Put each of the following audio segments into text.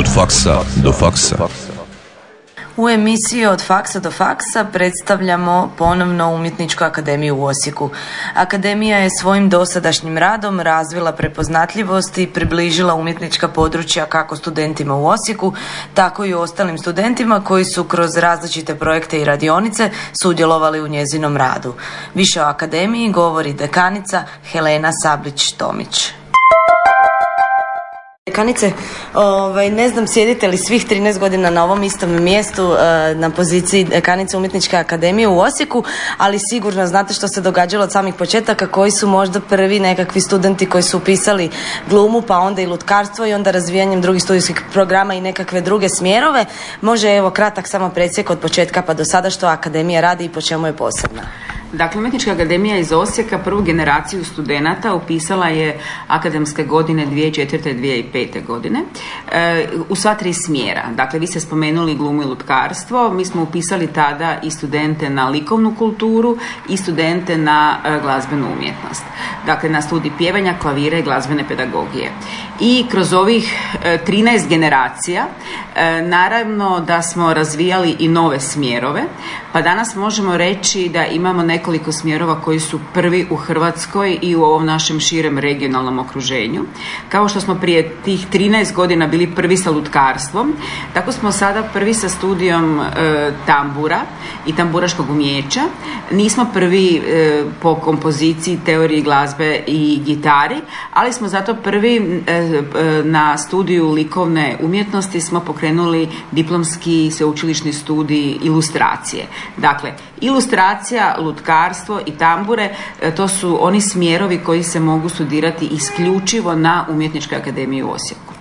Od faksa do faksa. U emisiji Od faksa do faksa predstavljamo ponovno Umjetničku akademiju u Osijeku. Akademija je svojim dosadašnjim radom razvila prepoznatljivost i približila umjetnička područja kako studentima u Osijeku, tako i ostalim studentima koji su kroz različite projekte i radionice sudjelovali u njezinom radu. Više o akademiji govori dekanica Helena Sablić-Tomić. Dekanice, ovaj, ne znam sjedite li svih 13 godina na ovom istom mjestu eh, na poziciji dekanice Umjetničke akademije u Osijeku, ali sigurno znate što se događalo od samih početaka, koji su možda prvi nekakvi studenti koji su upisali glumu, pa onda i lutkarstvo i onda razvijanjem drugih studijskih programa i nekakve druge smjerove. Može evo kratak samo predsjek od početka pa do sada što akademija radi i po čemu je posebna. Dakle, Umjetnička akademija iz Osijeka prvu generaciju studenata upisala je akademske godine 2004. i 2005. godine e, u sva tri smjera. Dakle, vi ste spomenuli glumu i lutkarstvo, mi smo upisali tada i studente na likovnu kulturu i studente na e, glazbenu umjetnost. Dakle, na studij pjevanja, klavira i glazbene pedagogije. I kroz ovih 13 e, generacija, naravno da smo razvijali i nove smjerove, pa danas možemo reći da imamo nekoliko smjerova koji su prvi u Hrvatskoj i u ovom našem širem regionalnom okruženju. Kao što smo prije tih 13 godina bili prvi sa lutkarstvom, tako smo sada prvi sa studijom e, tambura i tamburaškog umjeća. Nismo prvi e, po kompoziciji, teoriji glazbe i gitari, ali smo zato prvi e, na studiju likovne umjetnosti smo pokrenuli diplomski sveučilišni studij ilustracije. Dakle, ilustracija, lutkarstvo i tambure, e, to su oni smjerovi koji se mogu studirati isključivo na Umjetničkoj akademiji u Osijeku.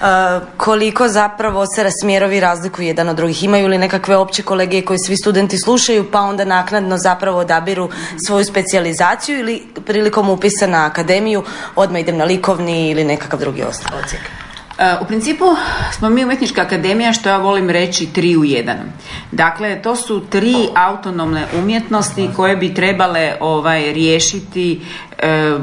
E, koliko zapravo se smjerovi razlikuju jedan od drugih? Imaju li nekakve opće kolegije koje svi studenti slušaju pa onda naknadno zapravo odabiru svoju specijalizaciju ili prilikom upisa na akademiju odmah idem na likovni ili nekakav drugi ocijek? E, u principu smo mi umjetnička akademija što ja volim reći tri u jedan. Dakle, to su tri autonomne umjetnosti koje bi trebale ovaj riješiti e,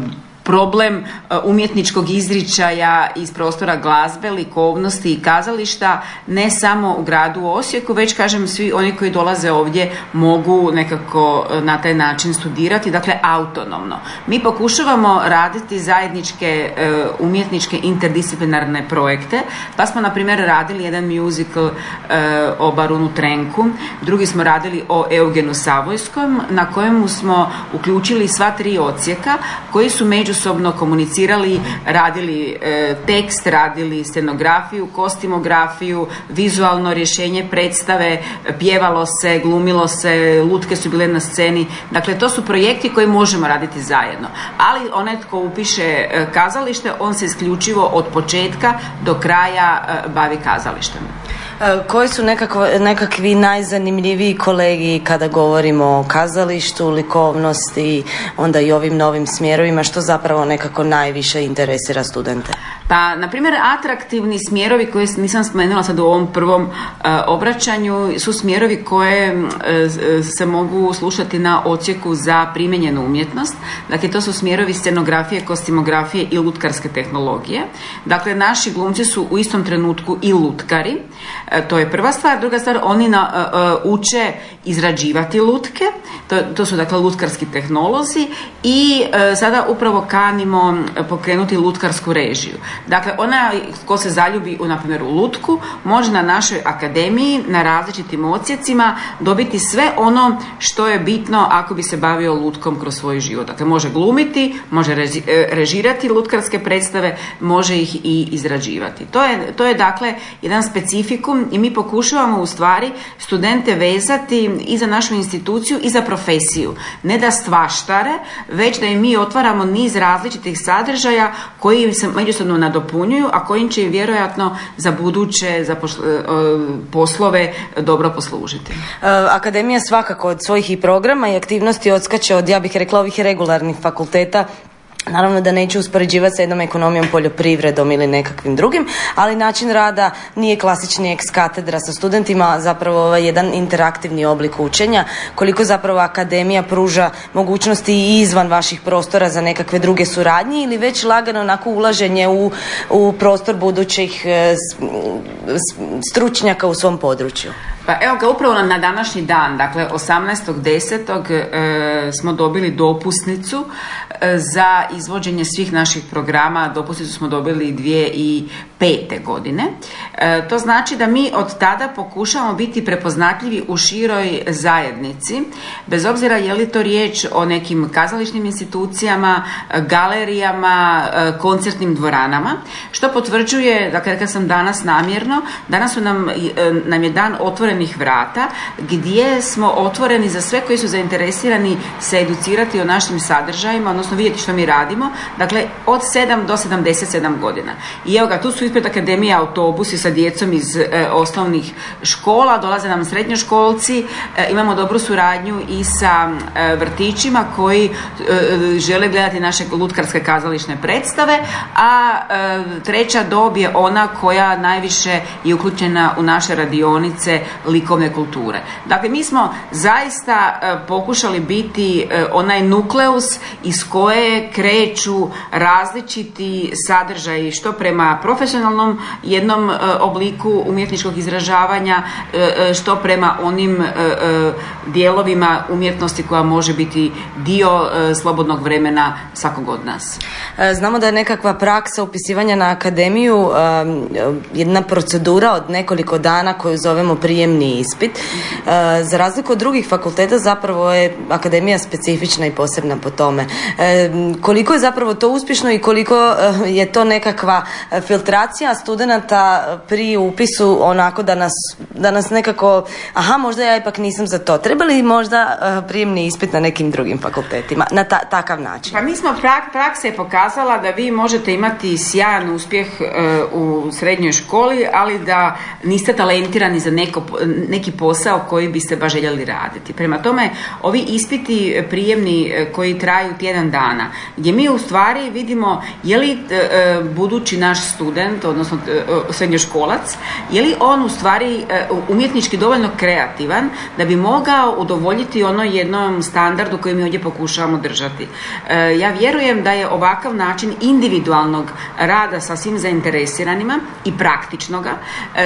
problem e, umjetničkog izričaja iz prostora glazbe, likovnosti i kazališta ne samo u gradu Osijeku, već kažem svi oni koji dolaze ovdje mogu nekako e, na taj način studirati, dakle autonomno. Mi pokušavamo raditi zajedničke e, umjetničke interdisciplinarne projekte, pa smo na primjer radili jedan musical o Barunu Trenku, drugi smo radili o Eugenu Savojskom, na kojemu smo uključili sva tri ocijeka koji su među međusobno komunicirali, radili e, tekst, radili scenografiju, kostimografiju, vizualno rješenje predstave, pjevalo se, glumilo se, lutke su bile na sceni. Dakle, to su projekti koji možemo raditi zajedno. Ali onaj tko upiše e, kazalište, on se isključivo od početka do kraja e, bavi kazalištem. E, koji su nekako, nekakvi najzanimljiviji kolegi kada govorimo o kazalištu, likovnosti, onda i ovim novim smjerovima, što zapravo nekako najviše interesira studente? Pa, na primjer, atraktivni smjerovi koje nisam spomenula sad u ovom prvom e, obraćanju su smjerovi koje e, se mogu slušati na ocijeku za primjenjenu umjetnost. Dakle, to su smjerovi scenografije, kostimografije i lutkarske tehnologije. Dakle, naši glumci su u istom trenutku i lutkari. E, to je prva stvar. Druga stvar, oni na, uče izrađivati lutke. To, to su, dakle, lutkarski tehnolozi i sada upravo kanimo pokrenuti lutkarsku režiju. Dakle, ona ko se zaljubi u, na primjer, u lutku, može na našoj akademiji, na različitim odsjecima dobiti sve ono što je bitno ako bi se bavio lutkom kroz svoj život. Dakle, može glumiti, može e, režirati lutkarske predstave, može ih i izrađivati. To je, to je dakle jedan specifikum i mi pokušavamo u stvari studente vezati i za našu instituciju i za profesiju. Ne da stvaštare, već da im mi otvaramo niz različitih sadržaja koji se međusobno nadopunjuju, a kojim će vjerojatno za buduće za e, poslove dobro poslužiti. E, Akademija svakako od svojih i programa i aktivnosti odskače od, ja bih rekla, ovih regularnih fakulteta Naravno da neću uspoređivati sa jednom ekonomijom, poljoprivredom ili nekakvim drugim, ali način rada nije klasični ex katedra sa studentima, zapravo ovaj jedan interaktivni oblik učenja. Koliko zapravo akademija pruža mogućnosti i izvan vaših prostora za nekakve druge suradnje ili već lagano onako ulaženje u, u prostor budućih e, stručnjaka u svom području? Pa evo ga, upravo na današnji dan, dakle 18.10. E, smo dobili dopusnicu za izvođenje svih naših programa. Dopusnicu smo dobili dvije i pete godine. E, to znači da mi od tada pokušavamo biti prepoznatljivi u široj zajednici, bez obzira je li to riječ o nekim kazališnim institucijama, galerijama, e, koncertnim dvoranama, što potvrđuje, dakle rekla sam danas namjerno, danas su nam, e, nam je dan otvorenih vrata gdje smo otvoreni za sve koji su zainteresirani se educirati o našim sadržajima, odnosno vidjeti što mi radimo, dakle od 7 do 77 godina. I evo ga, tu su ispred akademije autobusi sa djecom iz e, osnovnih škola, dolaze nam srednjoškolci, e, imamo dobru suradnju i sa e, vrtićima koji žele gledati naše lutkarske kazališne predstave, a treća dob je ona koja najviše je uključena u naše radionice likovne kulture. Dakle, mi smo zaista pokušali biti onaj nukleus iz koje kreću različiti sadržaji što prema profesionalnom jednom e, obliku umjetničkog izražavanja e, e, što prema onim dijelovima umjetnosti koja može biti dio slobodnog vremena svakog od nas. Znamo da je nekakva praksa upisivanja na akademiju jedna procedura od nekoliko dana koju zovemo prijemni ispit. Za razliku od drugih fakulteta zapravo je akademija specifična i posebna po tome. Koliko je zapravo to uspješno i koliko je to nekakva filtracija motivacija studenata pri upisu onako da nas, da nas nekako, aha možda ja ipak nisam za to. Treba li možda uh, prijemni ispit na nekim drugim fakultetima na takav način? Pa mi smo prak, praksa je pokazala da vi možete imati sjajan uspjeh eh, u srednjoj školi, ali da niste talentirani za neko, neki posao koji biste baš željeli raditi. Prema tome, ovi ispiti prijemni eh, koji traju tjedan dana, gdje mi u stvari vidimo je li budući naš student odnosno e, srednjoškolac, je li on u stvari e, umjetnički dovoljno kreativan da bi mogao udovoljiti ono jednom standardu koji mi ovdje pokušavamo držati. E, ja vjerujem da je ovakav način individualnog rada sa svim zainteresiranima i praktičnoga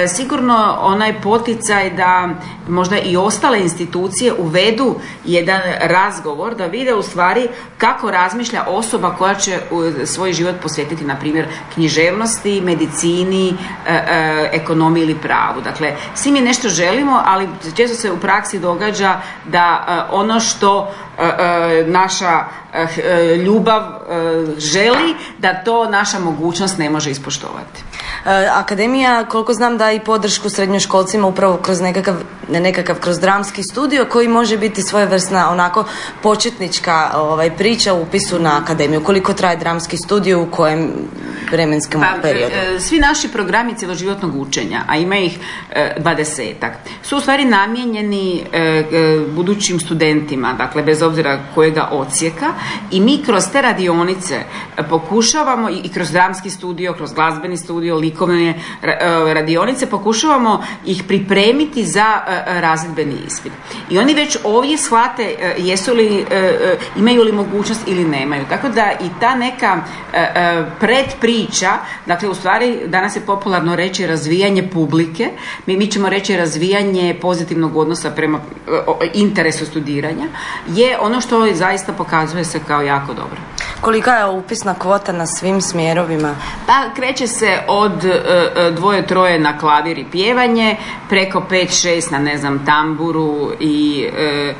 sigurno onaj poticaj da možda i ostale institucije uvedu jedan razgovor da vide u stvari kako razmišlja osoba koja će svoj život posvetiti na primjer književnosti, medicini, e, e, ekonomiji ili pravu. Dakle, svi mi nešto želimo, ali često se u praksi događa da e, ono što naša ljubav želi, da to naša mogućnost ne može ispoštovati. Akademija, koliko znam, da i podršku srednjoškolcima upravo kroz nekakav, nekakav kroz dramski studio koji može biti svojevrsna onako početnička ovaj, priča u upisu na akademiju. Koliko traje dramski studio u kojem vremenskom pa, periodu? E, svi naši programi cjeloživotnog učenja, a ima ih e, dvadesetak, su u stvari namijenjeni budućim studentima, dakle bez obzira kojega ocijeka i mi kroz te radionice pokušavamo i kroz dramski studio, kroz glazbeni studio, likovne radionice pokušavamo ih pripremiti za razredbeni ispit. I oni već ovdje shvate jesu li, imaju li mogućnost ili nemaju. Tako da i ta neka predpriča, dakle u stvari danas je popularno reći razvijanje publike, mi, mi ćemo reći razvijanje pozitivnog odnosa prema interesu studiranja, je ono što zaista pokazuje se kao jako dobro. Kolika je upisna kvota na svim smjerovima? Pa kreće se od e, e, dvoje troje na klavir i pjevanje, preko pet šest na ne znam tamburu i e,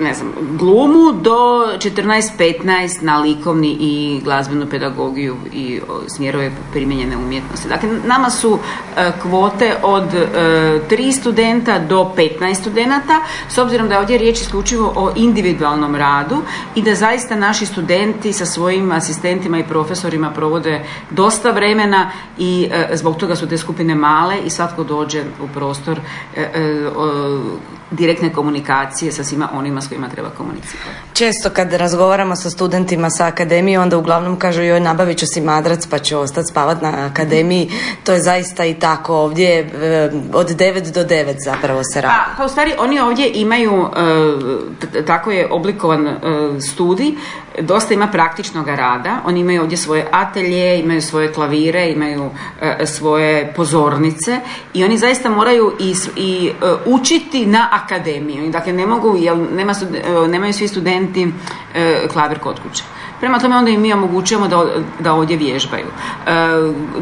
ne znam, glumu do 14-15 na likovni i glazbenu pedagogiju i smjerove primijenjene umjetnosti. Dakle, nama su e, kvote od e, 3 studenta do 15 studenata, s obzirom da je ovdje riječ isključivo o individualnom radu i da zaista naši studenti sa svojim asistentima i profesorima provode dosta vremena i e, zbog toga su te skupine male i svatko dođe u prostor direktne komunikacije sa svima onima s s kojima treba komunicirati. Često kad razgovaramo sa studentima sa akademije, onda uglavnom kažu joj nabavit ću si madrac pa ću ostati spavat na akademiji. To je zaista i tako ovdje e, od 9 do 9 zapravo se radi. Pa, pa u stvari oni ovdje imaju, e, tako je oblikovan e, studij, dosta ima praktičnog rada. Oni imaju ovdje svoje atelje, imaju svoje klavire, imaju svoje pozornice i oni zaista moraju i, i učiti na akademiji. Dakle, ne mogu, jer nema, nemaju svi studenti klavir kod kuće. Prema tome onda i mi omogućujemo da, da ovdje vježbaju. E,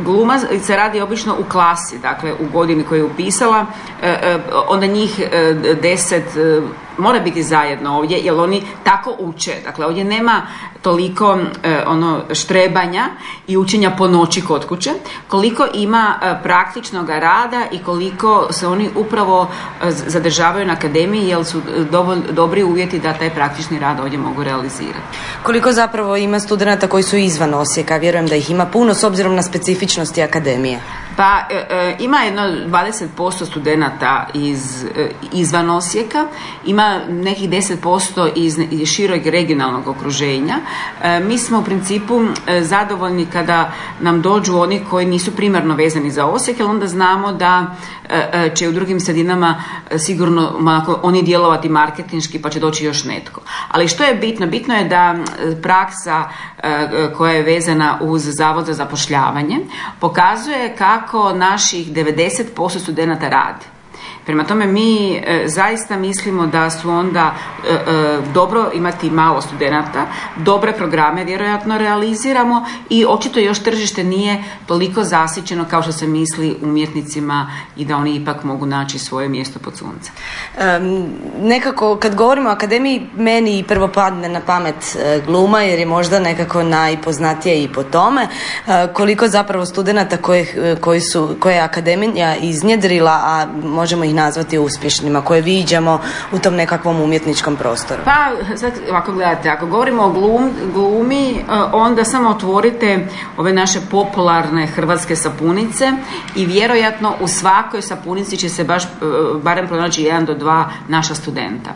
gluma se radi obično u klasi, dakle u godini koju je upisala, e, e, onda njih deset mora biti zajedno ovdje jer oni tako uče. Dakle, ovdje nema toliko e, ono štrebanja i učenja po noći kod kuće, koliko ima e, praktičnog rada i koliko se oni upravo e, zadržavaju na akademiji jer su dovolj, dobri uvjeti da taj praktični rad ovdje mogu realizirati. Koliko zapravo ima studenata koji su izvan Osijeka? Vjerujem da ih ima puno s obzirom na specifičnosti akademije. Pa ima jedno 20% studenata iz, izvan Osijeka, ima nekih 10% iz širog regionalnog okruženja. E, mi smo u principu e, zadovoljni kada nam dođu oni koji nisu primarno vezani za Osijek, jer onda znamo da e, će u drugim sredinama sigurno oni djelovati marketinški pa će doći još netko. Ali što je bitno? Bitno je da praksa koja je vezana uz Zavod za zapošljavanje pokazuje kako naših 90% studenata radi. Prema tome mi e, zaista mislimo da su onda e, e, dobro imati malo studenata, dobre programe vjerojatno realiziramo i očito još tržište nije toliko zasićeno kao što se misli umjetnicima i da oni ipak mogu naći svoje mjesto pod suncem. nekako kad govorimo o akademiji meni prvo padne na pamet gluma jer je možda nekako najpoznatija i po tome koliko zapravo studenata koje, koji su, koje je akademija iznjedrila, a možemo ih nazvati uspješnima, koje viđamo u tom nekakvom umjetničkom prostoru? Pa, sad, ako gledate, ako govorimo o glum, glumi, e, onda samo otvorite ove naše popularne hrvatske sapunice i vjerojatno u svakoj sapunici će se baš e, barem pronaći jedan do dva naša studenta.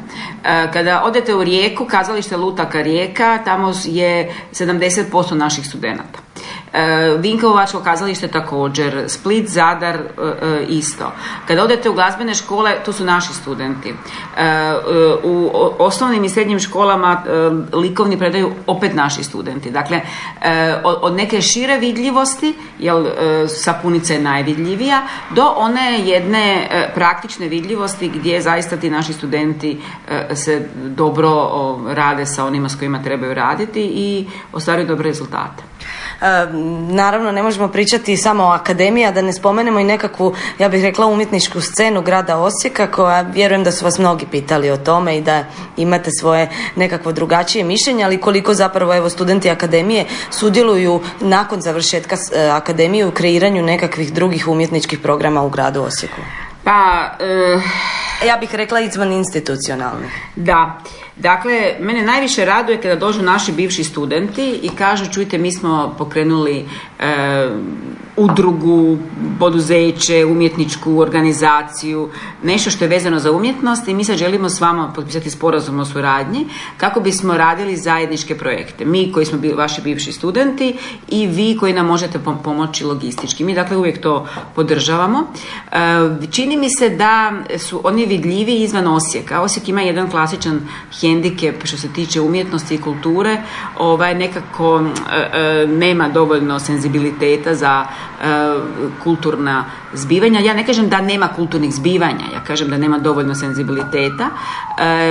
E, kada odete u Rijeku, kazalište Lutaka Rijeka, tamo je 70% naših studenata. E, Vinkovačko kazalište također, Split, Zadar e, e, isto. Kada odete u glazbene škole, tu su naši studenti. U osnovnim i srednjim školama likovni predaju opet naši studenti. Dakle, od neke šire vidljivosti, jer sapunica je najvidljivija, do one jedne praktične vidljivosti gdje zaista ti naši studenti se dobro rade sa onima s kojima trebaju raditi i ostvaruju dobre rezultate. Naravno, ne možemo pričati samo o akademiji, a da ne spomenemo i nekakvu, ja bih rekla, umjetničku scenu grada Osijeka, koja vjerujem da su vas mnogi pitali o tome i da imate svoje nekakvo drugačije mišljenje, ali koliko zapravo evo studenti akademije sudjeluju nakon završetka e, akademije u kreiranju nekakvih drugih umjetničkih programa u gradu Osijeku. Pa, e, ja bih rekla izvan institucionalni. Da. Dakle, mene najviše raduje kada dođu naši bivši studenti i kažu, čujte, mi smo pokrenuli e, udrugu, poduzeće, umjetničku organizaciju, nešto što je vezano za umjetnost i mi sad želimo s vama potpisati sporazum o suradnji kako bismo radili zajedničke projekte. Mi koji smo bili vaši bivši studenti i vi koji nam možete pomoći logistički. Mi dakle uvijek to podržavamo. E, čini mi se da su oni vidljivi izvan Osijeka. Osijek ima jedan klasičan hendikep što se tiče umjetnosti i kulture, ovaj nekako e, e, nema dovoljno senzibiliteta za e, kulturna zbivanja. Ja ne kažem da nema kulturnih zbivanja, ja kažem da nema dovoljno senzibiliteta,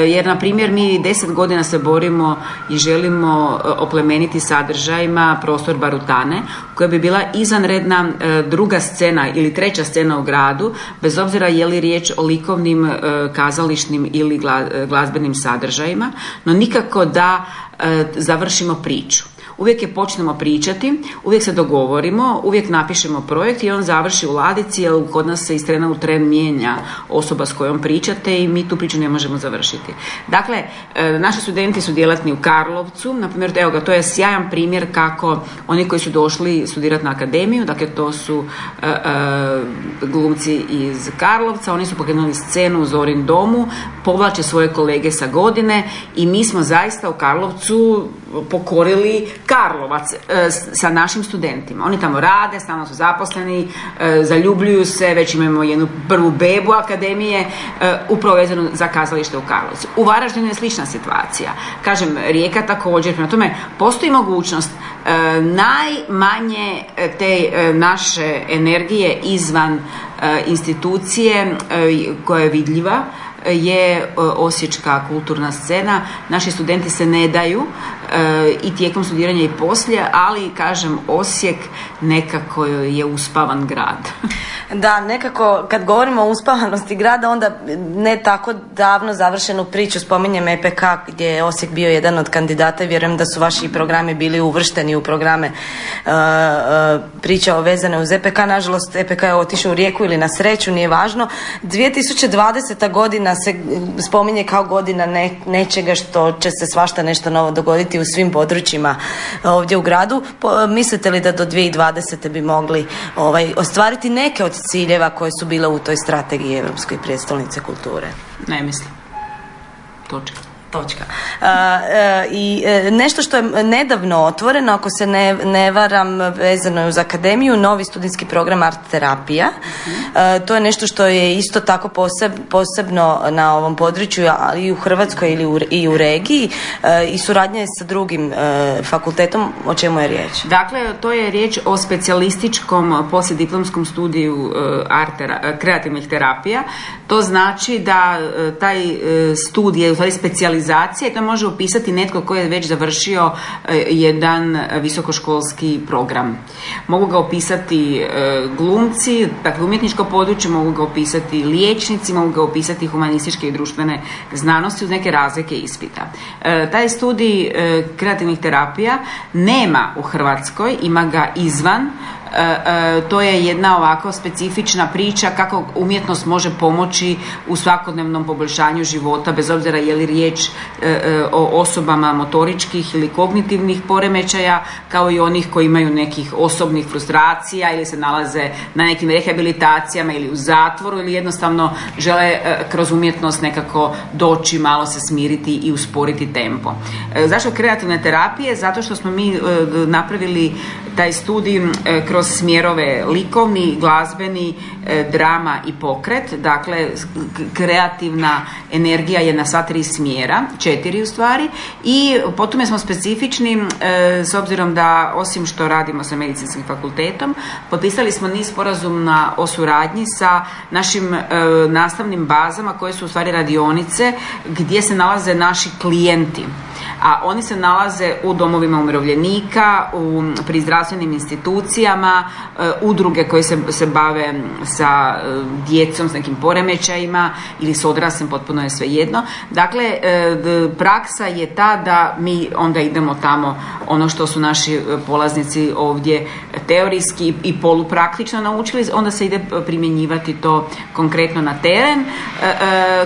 jer na primjer mi deset godina se borimo i želimo oplemeniti sadržajima prostor Barutane, koja bi bila izvanredna druga scena ili treća scena u gradu, bez obzira je li riječ o likovnim, kazališnim ili glazbenim sadržajima no nikako da e, završimo priču. Uvijek je počnemo pričati, uvijek se dogovorimo, uvijek napišemo projekt i on završi u ladici jer kod nas se iz trena u tren mijenja osoba s kojom pričate i mi tu priču ne možemo završiti. Dakle, e, naši studenti su djelatni u Karlovcu, na primjer, evo ga, to je sjajan primjer kako oni koji su došli studirati na akademiju, dakle to su e, e, glumci iz Karlovca, oni su pokrenuli scenu u Zorin domu, povlače svoje kolege sa godine i mi smo zaista u Karlovcu pokorili Karlovac e, sa našim studentima. Oni tamo rade, stalno su zaposleni, e, zaljubljuju se, već imamo jednu prvu bebu akademije e, upravo vezanu za kazalište u Karlovcu. U Varaždinu je slična situacija. Kažem, Rijeka također, prema tome postoji mogućnost najmanje te naše energije izvan institucije koja je vidljiva je osječka kulturna scena. Naši studenti se ne daju E, i tijekom studiranja i poslije, ali kažem Osijek nekako je uspavan grad. Da, nekako kad govorimo o uspavanosti grada, onda ne tako davno završenu priču spominjem EPK gdje je Osijek bio jedan od kandidata i vjerujem da su vaši programi bili uvršteni u programe uh, priča vezane uz EPK. Nažalost, EPK je otišao u rijeku ili na sreću, nije važno. 2020. godina se spominje kao godina nečega što će se svašta nešto novo dogoditi u svim područjima ovdje u gradu. Mislite li da do 2020. bi mogli ovaj, ostvariti neke od ciljeva koje su bile u toj strategiji Europske prijestolnice kulture? Ne mislim. Točka. Točka. E, I e, nešto što je nedavno otvoreno, ako se ne, ne varam, vezano je uz akademiju, novi studijski program art terapija. E, to je nešto što je isto tako posebno na ovom području, ali i u Hrvatskoj ili u, i u regiji i suradnja je sa drugim fakultetom. O čemu je riječ? Dakle, to je riječ o specijalističkom poslijediplomskom studiju art kreativnih terapija. To znači da taj studij je u stvari specijalizacija to može upisati netko koji je već završio e, jedan visokoškolski program. Mogu ga opisati e, glumci, dakle umjetničko područje, mogu ga opisati liječnici, mogu ga opisati humanističke i društvene znanosti uz neke razlike ispita. E, taj studij kreativnih terapija nema u Hrvatskoj, ima ga izvan to je jedna ovako specifična priča kako umjetnost može pomoći u svakodnevnom poboljšanju života bez obzira je li riječ e, o osobama motoričkih ili kognitivnih poremećaja kao i onih koji imaju nekih osobnih frustracija ili se nalaze na nekim rehabilitacijama ili u zatvoru ili jednostavno žele kroz umjetnost nekako doći, malo se smiriti i usporiti tempo. Zašto kreativne terapije? Zato što smo mi napravili taj studij kroz kroz smjerove likovni, glazbeni, e, drama i pokret. Dakle, kreativna energija je na sva tri smjera, četiri u stvari. I potom smo specifični e, s obzirom da osim što radimo sa medicinskim fakultetom, potpisali smo niz sporazumna o suradnji sa našim e, nastavnim bazama koje su u stvari radionice gdje se nalaze naši klijenti a oni se nalaze u domovima umirovljenika, u, pri zdravstvenim institucijama, e, udruge koje se, se bave sa e, djecom s nekim poremećajima ili s odraslim, potpuno je svejedno. Dakle, e, praksa je ta da mi onda idemo tamo ono što su naši polaznici ovdje teorijski i polupraktično naučili, onda se ide primjenjivati to konkretno na teren.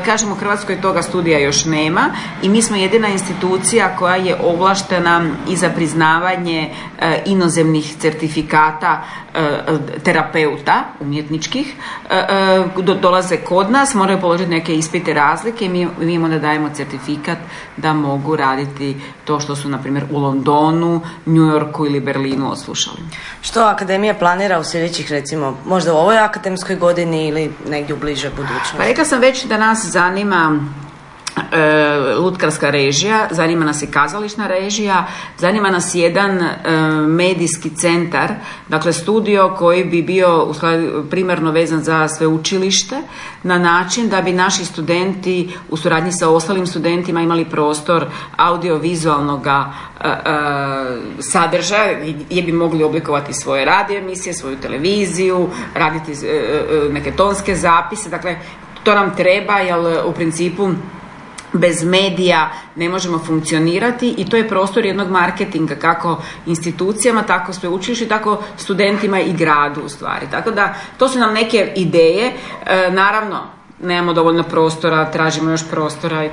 Kažem, u Hrvatskoj toga studija još nema i mi smo jedina institucija koja je ovlaštena i za priznavanje e, inozemnih certifikata e, terapeuta umjetničkih e, dolaze kod nas, moraju položiti neke ispite razlike i mi, mi im onda dajemo certifikat da mogu raditi to što su na primjer u Londonu, New Yorku ili Berlinu oslušali. Što Akademija planira u sljedećih recimo možda u ovoj akademskoj godini ili negdje u bliže budućnosti? Pa rekla sam već da nas zanima lutkarska režija, zanima nas i kazališna režija, zanima nas jedan e, medijski centar, dakle studio koji bi bio primarno vezan za sveučilište na način da bi naši studenti u suradnji sa ostalim studentima imali prostor audiovizualnog e, sadržaja gdje bi mogli oblikovati svoje radio emisije, svoju televiziju, raditi neke tonske zapise, dakle to nam treba jer u principu bez medija ne možemo funkcionirati i to je prostor jednog marketinga kako institucijama, tako sveučilištu, tako studentima i gradu u stvari. Tako da to su nam neke ideje. E, naravno, nemamo dovoljno prostora, tražimo još prostora i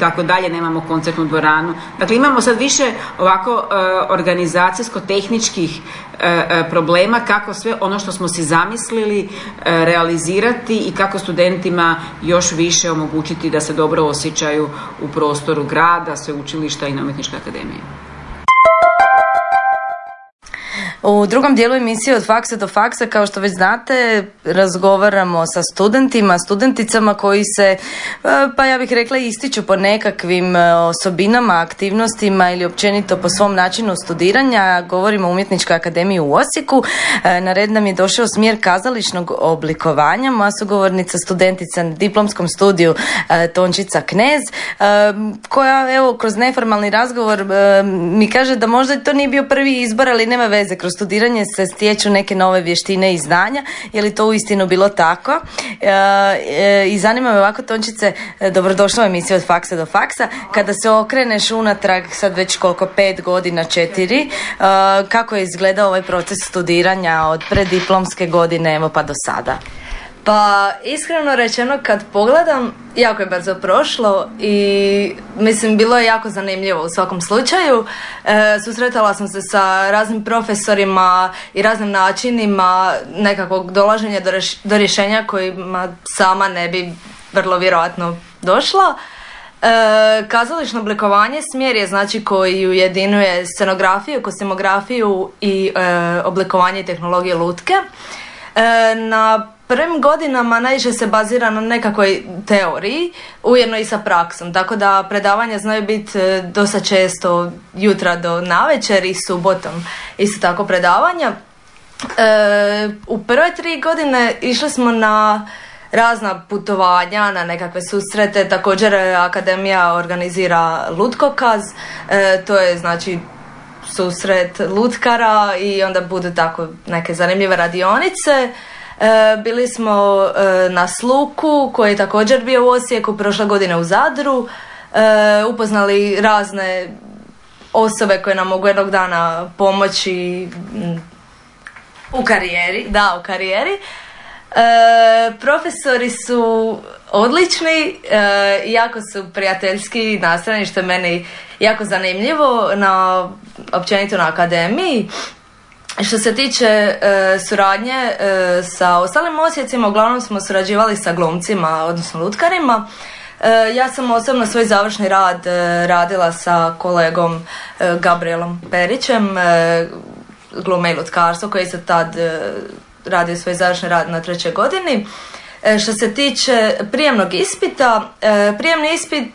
tako dalje, nemamo koncertnu dvoranu. Dakle, imamo sad više ovako e, organizacijsko-tehničkih e, e, problema kako sve ono što smo si zamislili realizirati i kako studentima još više omogućiti da se dobro osjećaju u prostoru grada, sveučilišta i na umjetničke akademije. U drugom dijelu emisije od faksa do faksa, kao što već znate, razgovaramo sa studentima, studenticama koji se, e, pa ja bih rekla, ističu po nekakvim e, osobinama, aktivnostima ili općenito po svom načinu studiranja. Govorimo o Umjetničkoj akademiji u Osijeku. E, na red nam je došao smjer kazališnog oblikovanja. Moja sugovornica studentica na diplomskom studiju Tončica Knez, koja evo kroz neformalni razgovor mi kaže da možda to nije bio prvi izbor, ali nema veze kroz studiranje se stječu neke nove vještine i znanja. Je li to uistinu bilo tako? E, e, I zanima me ovako, Tončice, e, dobrodošla u emisiju od faksa do faksa. Kada se okreneš unatrag, sad već koliko, pet godina, četiri, kako je izgledao ovaj proces studiranja od preddiplomske godine, evo pa do sada? Pa iskreno rečeno kad pogledam, jako je brzo prošlo i mislim bilo je jako zanimljivo u svakom slučaju. E, susretala sam se sa raznim profesorima i raznim načinima nekakvog dolaženja do, do rješenja kojima sama ne bi vrlo vjerojatno došla. E, kazališno oblikovanje smjer je znači koji ujedinuje scenografiju, kostimografiju i e, oblikovanje tehnologije lutke. E, na prvim godinama najviše se bazira na nekakvoj teoriji, ujedno i sa praksom, tako da predavanja znaju biti e, dosta često jutra do navečer i subotom isto tako predavanja. E, u prve tri godine išli smo na razna putovanja, na nekakve susrete, također Akademija organizira lutkokaz, e, to je znači susret lutkara i onda budu tako neke zanimljive radionice. E, bili smo e, na Sluku koji je također bio u Osijeku prošle godine u Zadru. E, upoznali razne osobe koje nam mogu jednog dana pomoći u karijeri. Da, u karijeri. profesori su odlični, jako su prijateljski nastrani što je meni jako zanimljivo na općenito na akademiji. Što se tiče e, suradnje e, sa ostalim osjecima, uglavnom smo surađivali sa glumcima, odnosno lutkarima. E, ja sam osobno svoj završni rad radila sa kolegom Gabrielom Perićem, glume i lutkarstvo, koji se tad radio svoj završni rad na trećoj godini. Što se tiče prijemnog ispita, prijemni ispit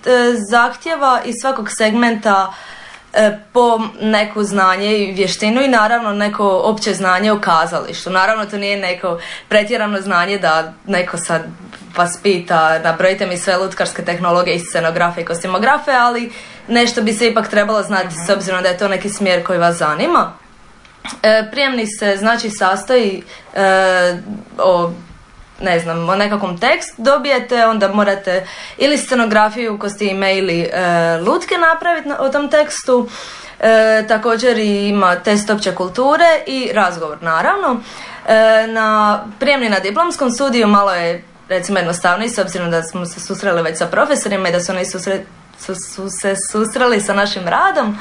zahtjeva iz svakog segmenta E, po neko znanje i vještinu i naravno neko opće znanje o kazalištu. Naravno to nije neko pretjerano znanje da neko sad vas pita nabrojite mi sve lutkarske tehnologije i scenografe i kostimografe, ali nešto bi se ipak trebalo znati s obzirom da je to neki smjer koji vas zanima. E, prijemni se znači sastoji e, o ne znam, o nekakvom tekst dobijete, onda morate ili scenografiju, kostime ili e, lutke napraviti o tom tekstu. E, također ima test opće kulture i razgovor naravno. E, na prijemni na diplomskom studiju malo je recimo jednostavniji s obzirom da smo se susreli već sa profesorima i da su oni su, su se susreli sa našim radom.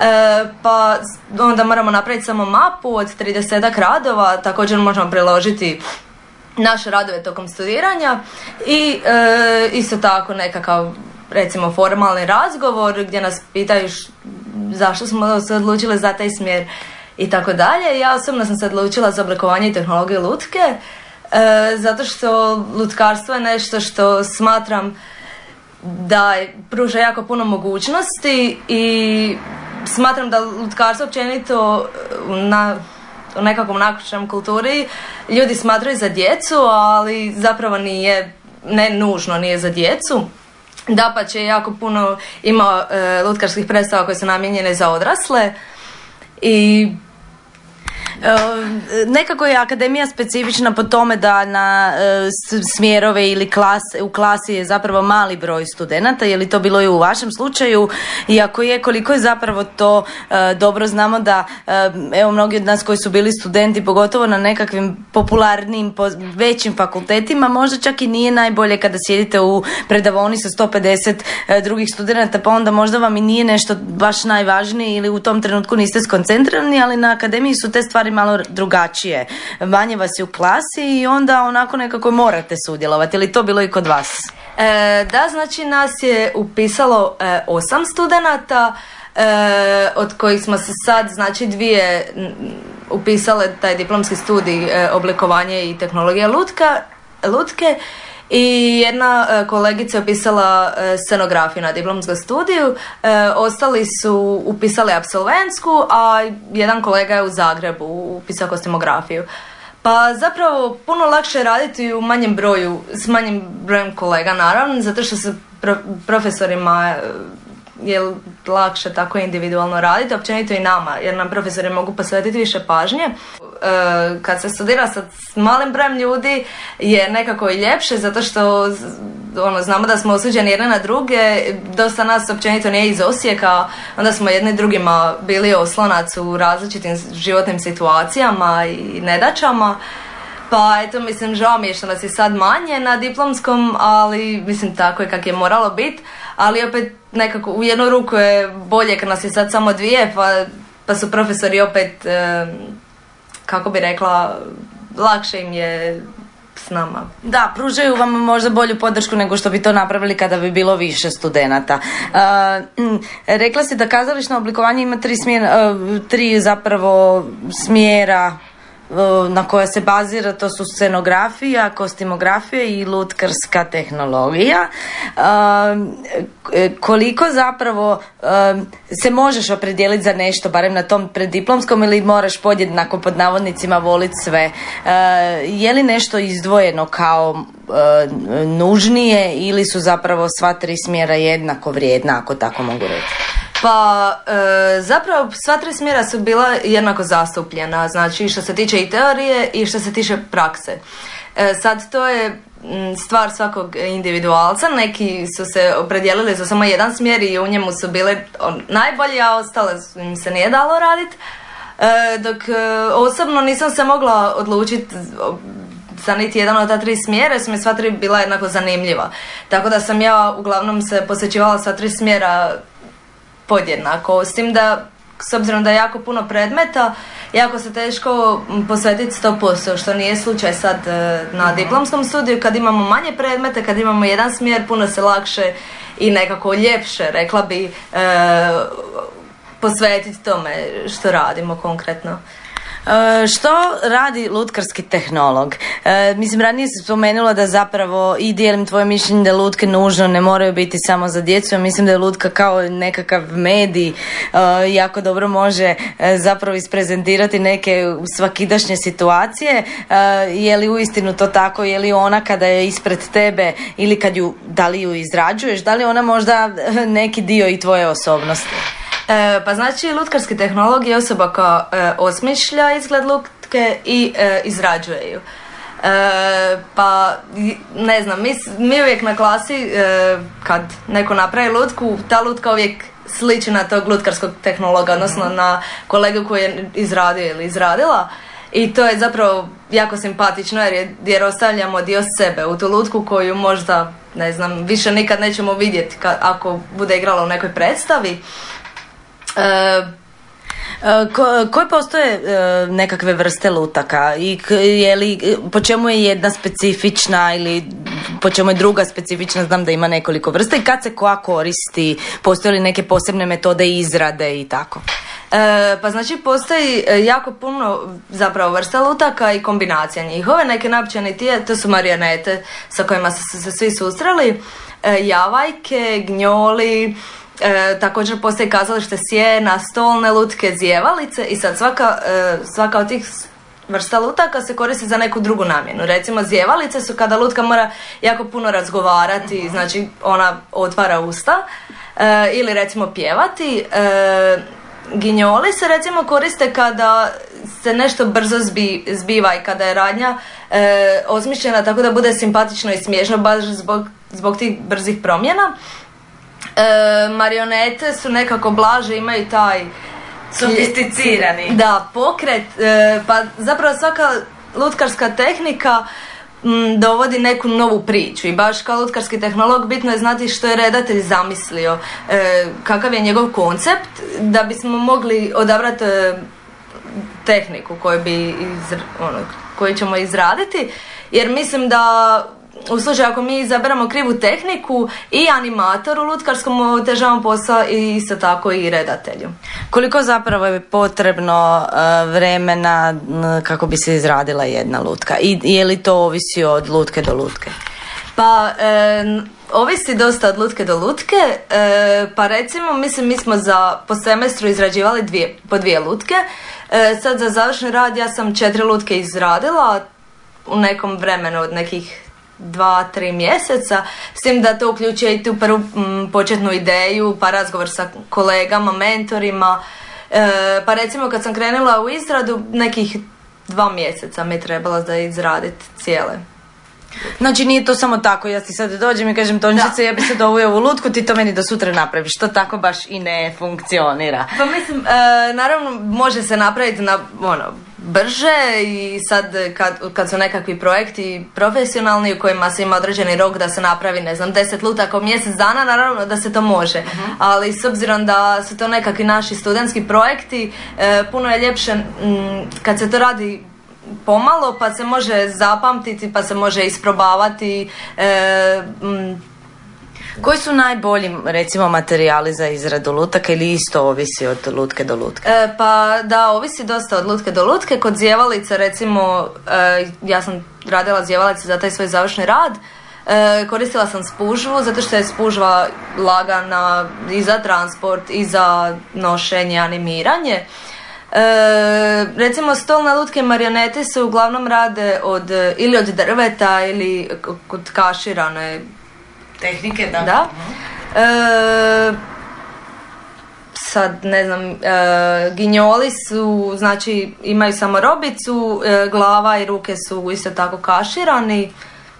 E, pa onda moramo napraviti samo mapu od 30 radova, također možemo priložiti naše radove tokom studiranja i e, isto tako nekakav recimo formalni razgovor gdje nas pitaju zašto smo se odlučili za taj smjer i tako dalje. Ja osobno sam se odlučila za oblikovanje tehnologije lutke e, zato što lutkarstvo je nešto što smatram da pruža jako puno mogućnosti i smatram da lutkarstvo općenito na u nekakvom nakućnom kulturi ljudi smatraju za djecu, ali zapravo nije, ne nužno nije za djecu. Da će jako puno ima e, lutkarskih predstava koje su namijenjene za odrasle i nekako je akademija specifična po tome da na smjerove ili klas, u klasi je zapravo mali broj studenata, je li to bilo i u vašem slučaju? I ako je, koliko je zapravo to dobro znamo da evo mnogi od nas koji su bili studenti, pogotovo na nekakvim popularnim, većim fakultetima, možda čak i nije najbolje kada sjedite u predavoni sa 150 drugih studenata, pa onda možda vam i nije nešto baš najvažnije ili u tom trenutku niste skoncentrirani, ali na akademiji su te stvari malo drugačije. Manje vas je u klasi i onda onako nekako morate sudjelovati. Ili to bilo i kod vas? E, da, znači nas je upisalo e, osam studenata, e, od kojih smo se sad, znači dvije upisale taj diplomski studij e, oblikovanje i tehnologija lutka, lutke i jedna e, kolegica je upisala e, scenografiju na diplomskom studiju, e, ostali su upisali absolventsku, a jedan kolega je u Zagrebu upisao kostimografiju. Pa zapravo puno lakše raditi u manjem broju, s manjim brojem kolega naravno, zato što se profesorima je lakše tako individualno raditi, općenito i nama, jer nam profesori mogu posvetiti više pažnje. E, kad se studira sa malim brojem ljudi je nekako i ljepše, zato što ono, znamo da smo osuđeni jedne na druge, dosta nas općenito nije iz Osijeka, onda smo jedni drugima bili oslonac u različitim životnim situacijama i nedaćama. Pa eto, mislim, žao mi je što nas je sad manje na diplomskom, ali mislim tako je kak je moralo biti. Ali opet nekako u jednu ruku je bolje kad nas je sad samo dvije, pa, pa su profesori opet, kako bi rekla, lakše im je s nama. Da, pružaju vam možda bolju podršku nego što bi to napravili kada bi bilo više studenata. Uh, rekla si da kazališno oblikovanje ima tri, smjera, tri zapravo smjera na koja se bazira, to su scenografija, kostimografija i lutkarska tehnologija. E, koliko zapravo se možeš opredijeliti za nešto, barem na tom preddiplomskom ili moraš podjednako pod navodnicima voliti sve? Je li nešto izdvojeno kao nužnije ili su zapravo sva tri smjera jednako vrijedna, ako tako mogu reći? Pa e, zapravo sva tri smjera su bila jednako zastupljena, znači što se tiče i teorije i što se tiče prakse. E, sad to je stvar svakog individualca, neki su se opredijelili za samo jedan smjer i u njemu su bile najbolji, a ostale im se nije dalo raditi. E, dok osobno nisam se mogla odlučiti za niti jedan od ta tri smjera, su mi sva tri bila jednako zanimljiva. Tako da sam ja uglavnom se posjećivala sva tri smjera podjednako. S tim da, s obzirom da je jako puno predmeta, jako se teško posvetiti 100%, što nije slučaj sad e, na mhm. diplomskom studiju. Kad imamo manje predmete, kad imamo jedan smjer, puno se lakše i nekako ljepše, rekla bi, e, posvetiti tome što radimo konkretno. E, što radi lutkarski tehnolog? E, mislim, ranije se spomenula da zapravo i dijelim tvoje mišljenje da lutke nužno ne moraju biti samo za djecu. Mislim da je lutka kao nekakav medij e, jako dobro može zapravo isprezentirati neke svakidašnje situacije. Je li uistinu to tako? Je li ona kada je ispred tebe ili kad ju, da li ju izrađuješ? Da li ona možda neki dio i tvoje osobnosti? E, pa znači lutkarski tehnolog je osoba koja e, osmišlja izgled lutke i e, izrađuje ju. E, pa ne znam, mi, mi uvijek na klasi kad neko napravi lutku, ta lutka uvijek sliči na tog lutkarskog tehnologa, odnosno mhm. na kolegu koji je izradio ili izradila. I to je zapravo jako simpatično jer, je, jer ostavljamo dio sebe u tu lutku koju možda, ne znam, više nikad nećemo vidjeti ako bude igrala u nekoj predstavi. E, e, koje postoje e, nekakve vrste lutaka? I je li, po čemu je jedna specifična ili po čemu je druga specifična, znam da ima nekoliko vrsta. I kad se koja koristi, postoje li neke posebne metode izrade i tako? pa znači postoji jako puno zapravo vrsta lutaka i kombinacija njihove, neke najopćenitije, to su marionete sa kojima su se svi susreli, javajke, gnjoli, E, također postoji kazalište sjena, stolne lutke, zjevalice i sad svaka, e, svaka od tih vrsta lutaka se koristi za neku drugu namjenu. Recimo zjevalice su kada lutka mora jako puno razgovarati, znači ona otvara usta e, ili recimo pjevati. ginjoli se recimo koriste kada se nešto brzo zbiva i kada je radnja e, osmišljena tako da bude simpatično i smiješno baš zbog, zbog tih brzih promjena. E, marionete su nekako blaže, imaju taj sofisticirani. Da, pokret, e, pa zapravo svaka lutkarska tehnika m, dovodi neku novu priču i baš kao lutkarski tehnolog bitno je znati što je redatelj zamislio, e, kakav je njegov koncept da bismo mogli odabrati e, tehniku koju bi ono, koju ćemo izraditi jer mislim da u slučaju ako mi izaberamo krivu tehniku i animatoru lutkarskom otežavamo posao i isto tako i redatelju. Koliko zapravo je potrebno uh, vremena kako bi se izradila jedna lutka i je li to ovisi od lutke do lutke? Pa, e, ovisi dosta od lutke do lutke, e, pa recimo, mislim, mi smo za, po semestru izrađivali dvije, po dvije lutke, e, sad za završni rad ja sam četiri lutke izradila u nekom vremenu od nekih dva, tri mjeseca, s tim da to uključuje i tu prvu početnu ideju, pa razgovor sa kolegama, mentorima, e, pa recimo kad sam krenula u izradu, nekih dva mjeseca mi je trebalo da izraditi cijele. Znači nije to samo tako, ja ti sad dođem i kažem Tončice, ja bi se dovio u lutku, ti to meni do sutra napraviš. To tako baš i ne funkcionira. Pa mislim, e, naravno može se napraviti na ono, brže i sad kad, kad su nekakvi projekti profesionalni u kojima se ima određeni rok da se napravi ne znam deset lutaka u mjesec dana naravno da se to može mhm. ali s obzirom da su to nekakvi naši studentski projekti e, puno je ljepše kad se to radi pomalo pa se može zapamtiti pa se može isprobavati e, koji su najbolji, recimo, materijali za izradu lutaka ili isto ovisi od lutke do lutke? E, pa da, ovisi dosta od lutke do lutke. Kod zjevalice, recimo, e, ja sam radila zjevalice za taj svoj završni rad. E, koristila sam spužvu zato što je spužva lagana i za transport i za nošenje, animiranje. E, recimo stolne lutke marionete se uglavnom rade od ili od drveta ili kod kaširane Tehnike, da. da. E, sad ne znam, e, ginjoli su, znači imaju samo robicu, e, glava i ruke su isto tako kaširani.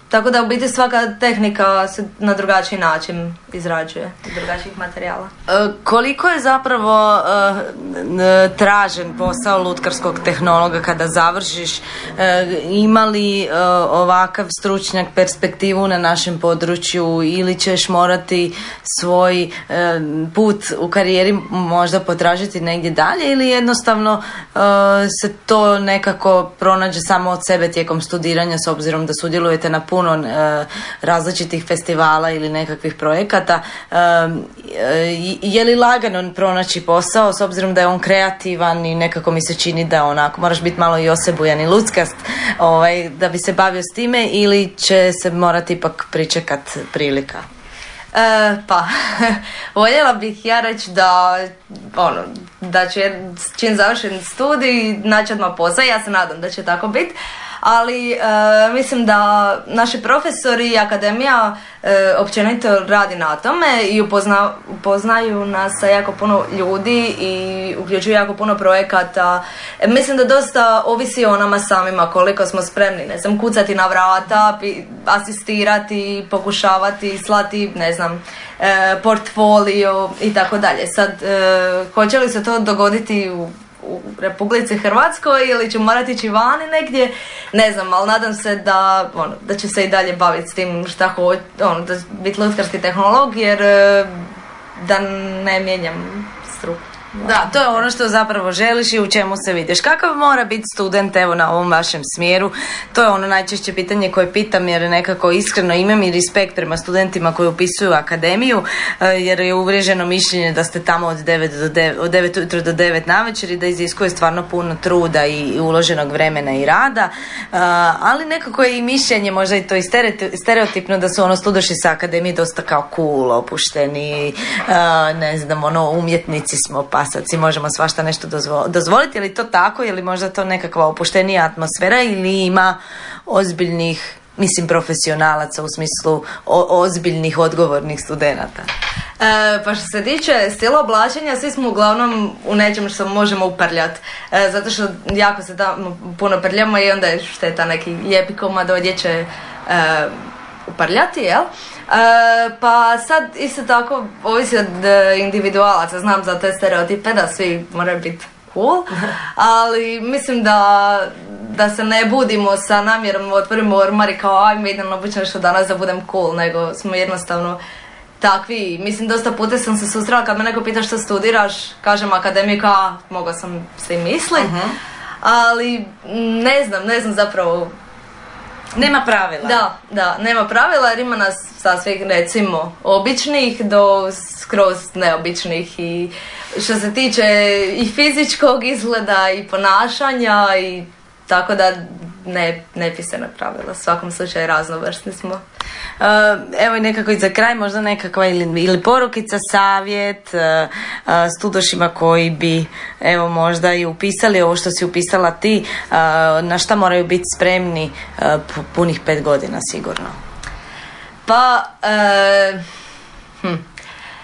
Tako da u biti svaka tehnika se na drugačiji način izrađuje drugačijih materijala. E, koliko je zapravo e, tražen posao lutkarskog tehnologa kada završiš? E, ima li ovakav stručnjak perspektivu na našem području ili ćeš morati svoj put u karijeri možda potražiti negdje dalje ili jednostavno se to nekako pronađe samo od sebe tijekom studiranja s obzirom da sudjelujete na puno različitih festivala ili nekakvih projekata projekata je li lagano pronaći posao s obzirom da je on kreativan i nekako mi se čini da onako moraš biti malo i osebujan i luckast ovaj, da bi se bavio s time ili će se morati ipak pričekat prilika? E, pa, voljela bih ja reći da ono, da će čim završen studij naći odmah posao, ja se nadam da će tako biti, ali e, mislim da naši profesori i akademija e, općenito radi na tome i upozna, upoznaju nas sa jako puno ljudi i uključuju jako puno projekata. E, mislim da dosta ovisi o nama samima koliko smo spremni, ne znam, kucati na vrata, asistirati, pokušavati, slati, ne znam, portfolio i tako dalje. Sad, hoće li se to dogoditi u u Republici Hrvatskoj ili ću morati ići vani negdje, ne znam, ali nadam se da, ono, da će se i dalje baviti s tim šta hoće, ono, da biti lutkarski tehnolog jer e, da ne mijenjam struku. Da, to je ono što zapravo želiš i u čemu se vidiš. Kakav mora biti student evo na ovom vašem smjeru? To je ono najčešće pitanje koje pitam jer nekako iskreno imam i respekt prema studentima koji upisuju akademiju eh, jer je uvriježeno mišljenje da ste tamo od 9 do 9, od 9 ujutro do 9 navečer i da iziskuje stvarno puno truda i uloženog vremena i rada. Eh, ali nekako je i mišljenje možda i to i stereotipno da su ono studoši sa akademije dosta kao cool, opušteni, eh, ne znam, ono umjetnici smo pa si možemo svašta nešto dozvoliti, je li to tako, je li možda to nekakva opuštenija atmosfera ili ima ozbiljnih mislim profesionalaca u smislu ozbiljnih odgovornih studenata? E, pa što se tiče stila oblačenja, svi smo uglavnom u nečem što možemo uprljat. E, zato što jako se tamo puno prljamo i onda je šteta neki lijepi komad odjeće e, uprljati, jel? E, pa sad isto tako ovisi od individualaca, znam za te stereotipe da svi moraju biti cool, ali mislim da, da se ne budimo sa namjerom otvorimo ormari kao ajme idem obično što danas da budem cool, nego smo jednostavno takvi, mislim dosta puta sam se susrela kad me neko pita što studiraš, kažem akademika, mogla sam se i mislit, ali ne znam, ne znam zapravo nema pravila. Da, da, nema pravila jer ima nas sasvih recimo običnih do skroz neobičnih i što se tiče i fizičkog izgleda i ponašanja i tako da ne, ne pisane pravila. U svakom slučaju raznovrsni smo. Uh, evo i nekako i za kraj možda nekakva ili, ili porukica, savjet uh, uh, studošima koji bi evo možda i upisali ovo što si upisala ti, na šta moraju biti spremni punih pet godina sigurno. Pa, hm,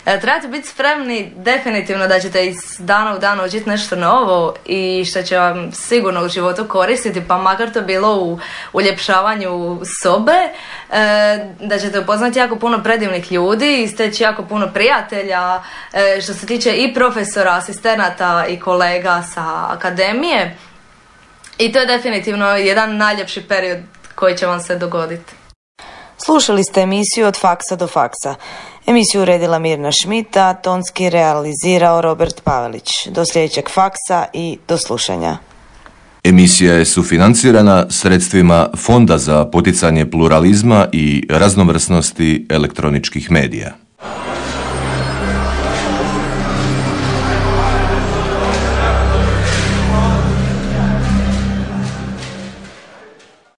E, trebate biti spremni definitivno da ćete iz dana u dan učiti nešto novo i što će vam sigurno u životu koristiti, pa makar to bilo u uljepšavanju sobe, e, da ćete upoznati jako puno predivnih ljudi i steći jako puno prijatelja, e, što se tiče i profesora, asistenata i kolega sa akademije. I to je definitivno jedan najljepši period koji će vam se dogoditi. Slušali ste emisiju od faksa do faksa. Emisiju uredila Mirna Šmita, tonski realizirao Robert Pavelić. Do sljedećeg faksa i do slušanja. Emisija je sufinancirana sredstvima Fonda za poticanje pluralizma i raznovrsnosti elektroničkih medija.